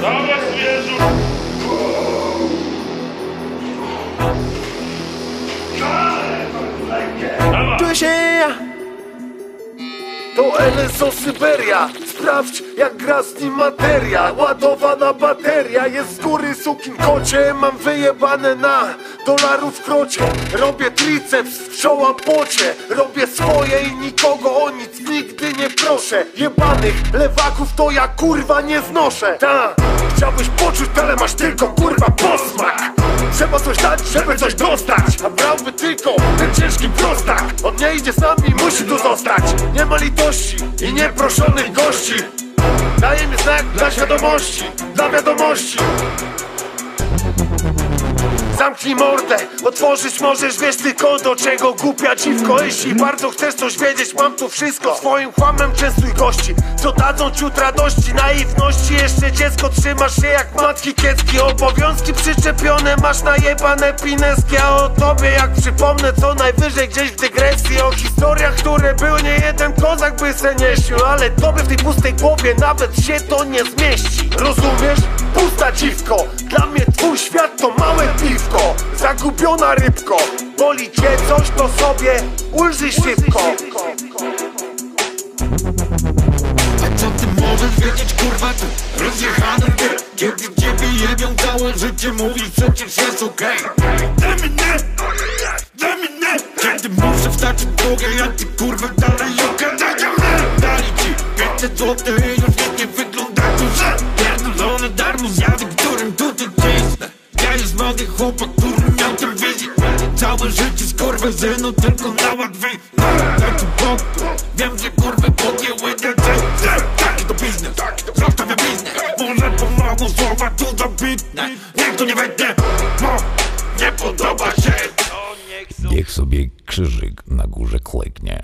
Dawaj zwierzu! To LSO Syberia Sprawdź jak gra z nim materia Ładowana bateria Jest z góry sukin kocie Mam wyjebane na dolarów krocie. Robię triceps w czoła pocie. Robię swoje i nikogo o nic nigdy nie proszę. Jebanych lewaków to ja kurwa nie znoszę. Ta, chciałbyś poczuć, ale masz tylko kurwa posmak. Trzeba coś dać, żeby coś dostać. A brałby tylko ten ciężki prostak. On nie idzie z nami, musi tu zostać. Nie ma litości i nieproszonych gości. Daje mi znak dla świadomości Dla wiadomości Zamknij mordę, otworzyć możesz, wiesz tylko do czego. Głupia dziwko Jeśli bardzo chcesz coś wiedzieć, mam tu wszystko. Swoim kłamem częstuj gości, co dadzą ciut radości Naiwności, jeszcze dziecko trzymasz się jak matki kiecki Obowiązki przyczepione, masz najebane pineski. A o tobie jak przypomnę co najwyżej gdzieś w dygresji. O historiach, które były nie jeden kozak by se nie Ale tobie w tej pustej głowie nawet się to nie zmieści. Rozumiesz? Zagubiona rybko, boli cię coś to sobie ulży szybko. A co ty możesz wiedzieć kurwa ty? Rozjechany ty Kiedy ciebie jebią całe życie mówisz przecież jest okej. Daj mi nie, daj mi nie! Kiedy muszę wstać w drogę ja ty kurwa dalej mnie, dali ci 500 złotych już nikt nie wygląda tu że Pierdolone darmo zjady, którym tutaj cisnę Ja już mogę chłopak, Całe życie z korwezyną tylko na Daj tu bok, wiem, że kurwy podjęły decyzję Taki to biznes, zostawia biznes. Może pomogą słowa tu dobitne Niech tu nie wejdzie, bo nie podoba się. Niech sobie krzyżyk na górze kleknie.